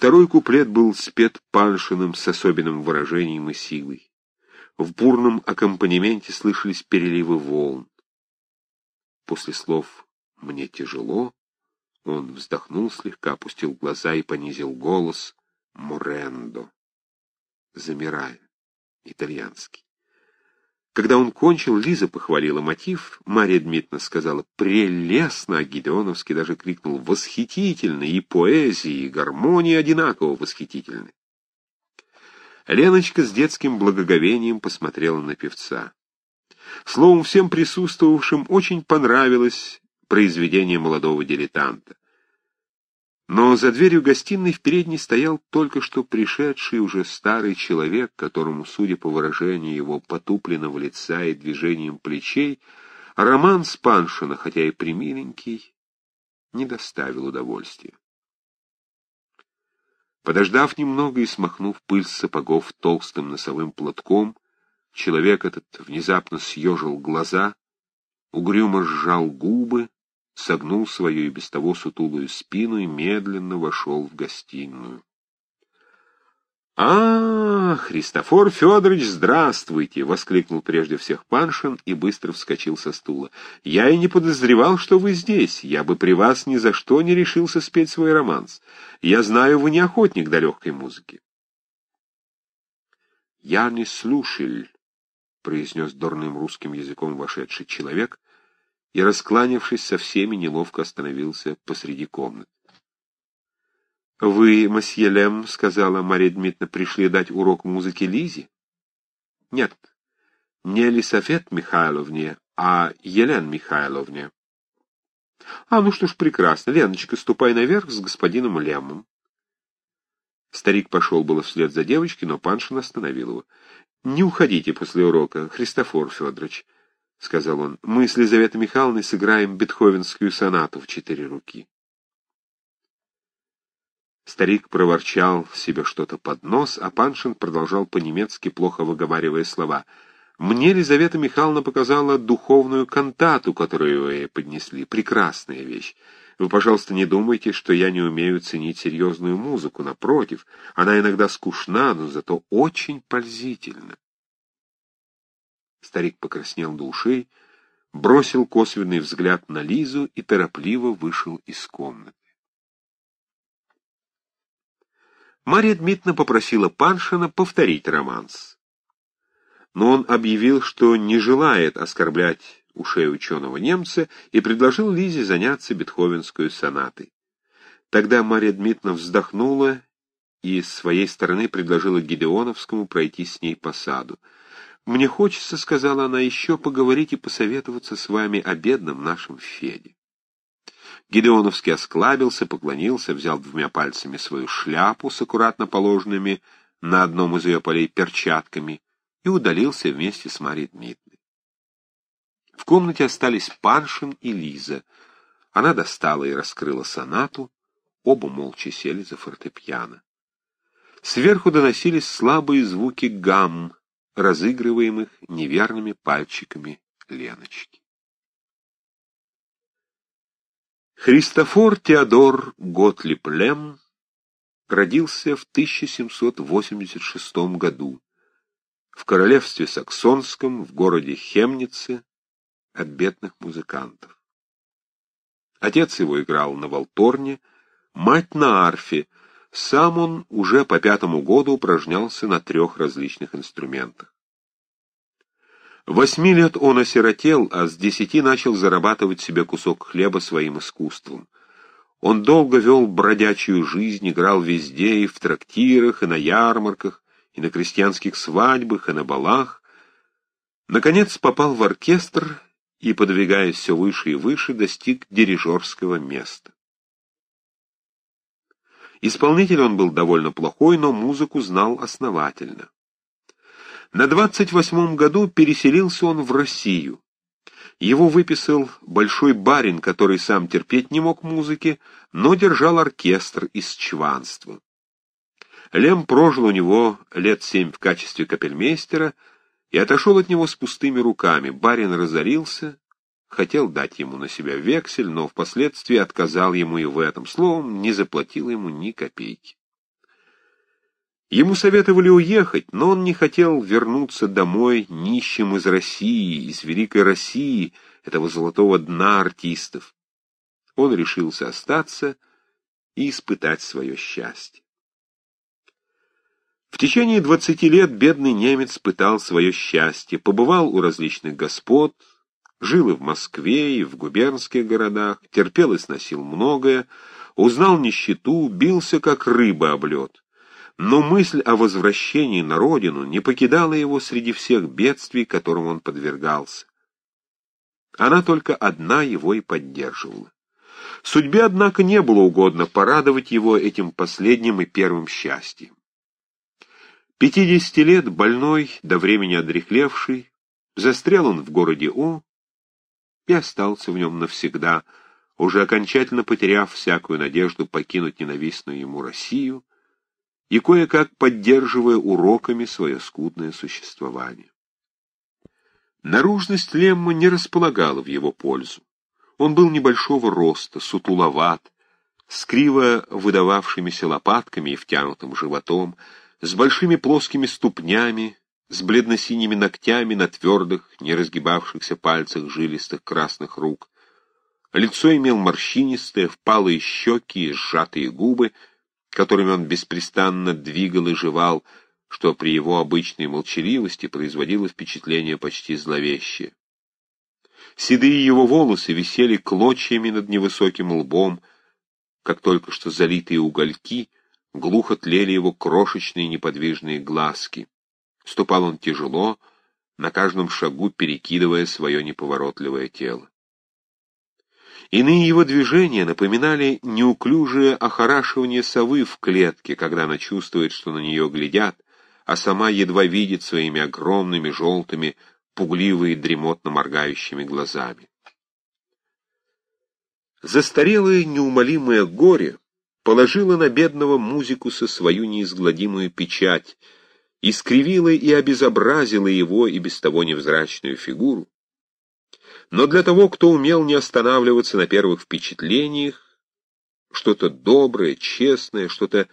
Второй куплет был спет Паншиным с особенным выражением и силой. В бурном аккомпанементе слышались переливы волн. После слов «мне тяжело» он вздохнул слегка, опустил глаза и понизил голос «Морендо», замирая, итальянский. Когда он кончил, Лиза похвалила мотив, Мария Дмитриевна сказала «прелестно», а Гидеоновский даже крикнул «восхитительно», и поэзия, и гармония одинаково восхитительны. Леночка с детским благоговением посмотрела на певца. Словом, всем присутствовавшим очень понравилось произведение молодого дилетанта. Но за дверью гостиной в передней стоял только что пришедший уже старый человек, которому, судя по выражению его потупленного лица и движением плечей, роман Спаншина, хотя и примиленький, не доставил удовольствия. Подождав немного и смахнув пыль с сапогов толстым носовым платком, человек этот внезапно съежил глаза, угрюмо сжал губы, согнул свою и без того сутулую спину и медленно вошел в гостиную. «А, Христофор Федорович, здравствуйте!» — воскликнул прежде всех Паншин и быстро вскочил со стула. «Я и не подозревал, что вы здесь. Я бы при вас ни за что не решился спеть свой романс. Я знаю, вы не охотник до легкой музыки». «Я не слушатель», — произнес дурным русским языком вошедший человек, и, раскланившись со всеми, неловко остановился посреди комнаты. — Вы, мосье Лем, — сказала Мария Дмитриевна, — пришли дать урок музыки Лизе? — Нет, не Елисафет Михайловне, а Елен Михайловне. — А, ну что ж, прекрасно. Леночка, ступай наверх с господином Лемом. Старик пошел было вслед за девочкой, но Паншин остановил его. — Не уходите после урока, Христофор Федорович. — сказал он, — мы с Лизаветой Михайловной сыграем бетховенскую сонату в четыре руки. Старик проворчал себе что-то под нос, а Паншин продолжал по-немецки, плохо выговаривая слова. «Мне Лизавета Михайловна показала духовную кантату, которую вы поднесли. Прекрасная вещь. Вы, пожалуйста, не думайте, что я не умею ценить серьезную музыку. Напротив, она иногда скучна, но зато очень пользительна. Старик покраснел до ушей, бросил косвенный взгляд на Лизу и торопливо вышел из комнаты. Марья Дмитриевна попросила Паншина повторить романс. Но он объявил, что не желает оскорблять ушей ученого немца и предложил Лизе заняться бетховенской сонатой. Тогда Марья Дмитриевна вздохнула и с своей стороны предложила Гидеоновскому пройти с ней по саду. «Мне хочется, — сказала она, — еще поговорить и посоветоваться с вами о бедном нашем Феде». Гидеоновский осклабился, поклонился, взял двумя пальцами свою шляпу с аккуратно положенными на одном из ее полей перчатками и удалился вместе с Марьей Дмитриевной. В комнате остались Паншин и Лиза. Она достала и раскрыла сонату, оба молча сели за фортепиано. Сверху доносились слабые звуки гамм, разыгрываемых неверными пальчиками Леночки. Христофор Теодор Готлиб Лем родился в 1786 году в королевстве Саксонском в городе Хемнице от бедных музыкантов. Отец его играл на валторне, мать на арфе, сам он уже по пятому году упражнялся на трех различных инструментах. Восьми лет он осиротел, а с десяти начал зарабатывать себе кусок хлеба своим искусством. Он долго вел бродячую жизнь, играл везде, и в трактирах, и на ярмарках, и на крестьянских свадьбах, и на балах. Наконец попал в оркестр и, подвигаясь все выше и выше, достиг дирижерского места. Исполнитель он был довольно плохой, но музыку знал основательно. На двадцать восьмом году переселился он в Россию. Его выписал большой барин, который сам терпеть не мог музыки, но держал оркестр из чванства. Лем прожил у него лет семь в качестве капельмейстера и отошел от него с пустыми руками. Барин разорился, хотел дать ему на себя вексель, но впоследствии отказал ему и в этом. Словом, не заплатил ему ни копейки. Ему советовали уехать, но он не хотел вернуться домой нищим из России, из великой России, этого золотого дна артистов. Он решился остаться и испытать свое счастье. В течение двадцати лет бедный немец пытал свое счастье, побывал у различных господ, жил и в Москве, и в губернских городах, терпел и сносил многое, узнал нищету, бился как рыба об лед. Но мысль о возвращении на родину не покидала его среди всех бедствий, которым он подвергался. Она только одна его и поддерживала. Судьбе, однако, не было угодно порадовать его этим последним и первым счастьем. Пятидесяти лет, больной, до времени одрехлевший, застрял он в городе О и остался в нем навсегда, уже окончательно потеряв всякую надежду покинуть ненавистную ему Россию, и кое-как поддерживая уроками свое скудное существование. Наружность Лемма не располагала в его пользу. Он был небольшого роста, сутуловат, с криво выдававшимися лопатками и втянутым животом, с большими плоскими ступнями, с бледно-синими ногтями на твердых, не разгибавшихся пальцах жилистых красных рук. Лицо имел морщинистое, впалые щеки и сжатые губы — которыми он беспрестанно двигал и жевал, что при его обычной молчаливости производило впечатление почти зловещее. Седые его волосы висели клочьями над невысоким лбом, как только что залитые угольки, глухо тлели его крошечные неподвижные глазки. Ступал он тяжело, на каждом шагу перекидывая свое неповоротливое тело. Иные его движения напоминали неуклюжее охорашивание совы в клетке, когда она чувствует, что на нее глядят, а сама едва видит своими огромными желтыми, пугливые, дремотно моргающими глазами. Застарелое неумолимое горе положило на бедного музикуса свою неизгладимую печать, искривило и обезобразило его и без того невзрачную фигуру, но для того, кто умел не останавливаться на первых впечатлениях, что-то доброе, честное, что-то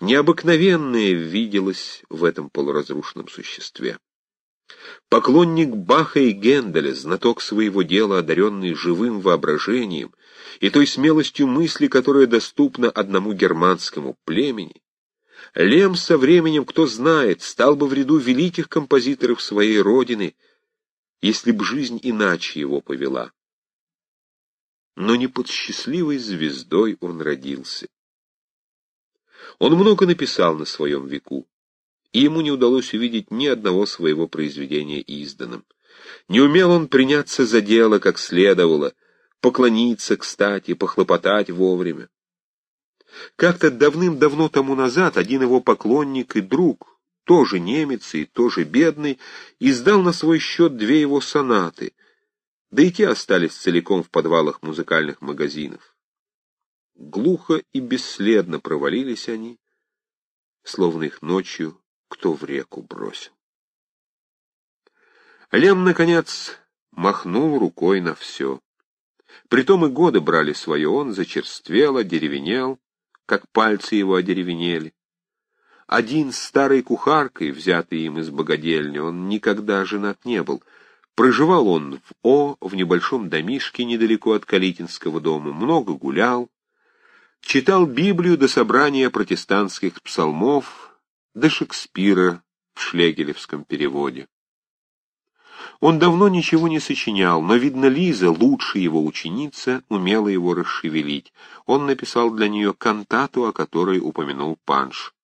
необыкновенное виделось в этом полуразрушенном существе. Поклонник Баха и Генделя, знаток своего дела, одаренный живым воображением и той смелостью мысли, которая доступна одному германскому племени, Лем со временем, кто знает, стал бы в ряду великих композиторов своей родины — если б жизнь иначе его повела. Но не под счастливой звездой он родился. Он много написал на своем веку, и ему не удалось увидеть ни одного своего произведения изданным. Не умел он приняться за дело, как следовало, поклониться, кстати, похлопотать вовремя. Как-то давным-давно тому назад один его поклонник и друг, тоже немец и тоже бедный, издал на свой счет две его сонаты, да и те остались целиком в подвалах музыкальных магазинов. Глухо и бесследно провалились они, словно их ночью кто в реку бросил. Лем, наконец, махнул рукой на все. Притом и годы брали свое, он зачерствел, одеревенел, как пальцы его одеревенели. Один старой кухаркой, взятый им из богадельни, он никогда женат не был. Проживал он в О, в небольшом домишке недалеко от Калитинского дома, много гулял, читал Библию до собрания протестантских псалмов, до Шекспира в шлегелевском переводе. Он давно ничего не сочинял, но, видно, Лиза, лучшая его ученица, умела его расшевелить. Он написал для нее кантату, о которой упомянул Панш.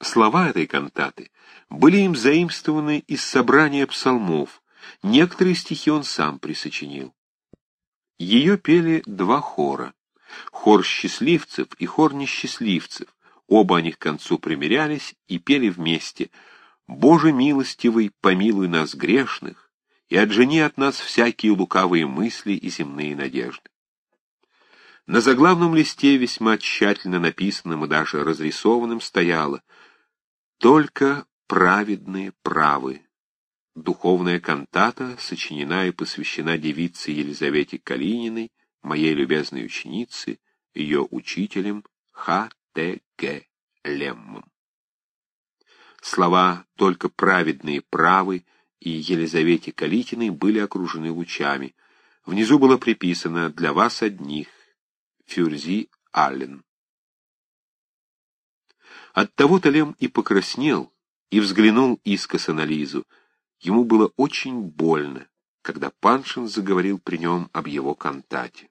Слова этой кантаты были им заимствованы из собрания псалмов, некоторые стихи он сам присочинил. Ее пели два хора, хор счастливцев и хор несчастливцев, оба они к концу примирялись и пели вместе «Боже милостивый, помилуй нас грешных, и отжени от нас всякие лукавые мысли и земные надежды». На заглавном листе, весьма тщательно написанном и даже разрисованным, стояло — только праведные правы. Духовная кантата сочинена и посвящена девице Елизавете Калининой, моей любезной ученице, ее учителем Х. Т. Г. Леммом. Слова «только праведные правы» и Елизавете Калитиной были окружены лучами. Внизу было приписано «Для вас одних» Фюрзи Аллен. Оттого-то Лем и покраснел, и взглянул искоса на Лизу. Ему было очень больно, когда Паншин заговорил при нем об его кантате.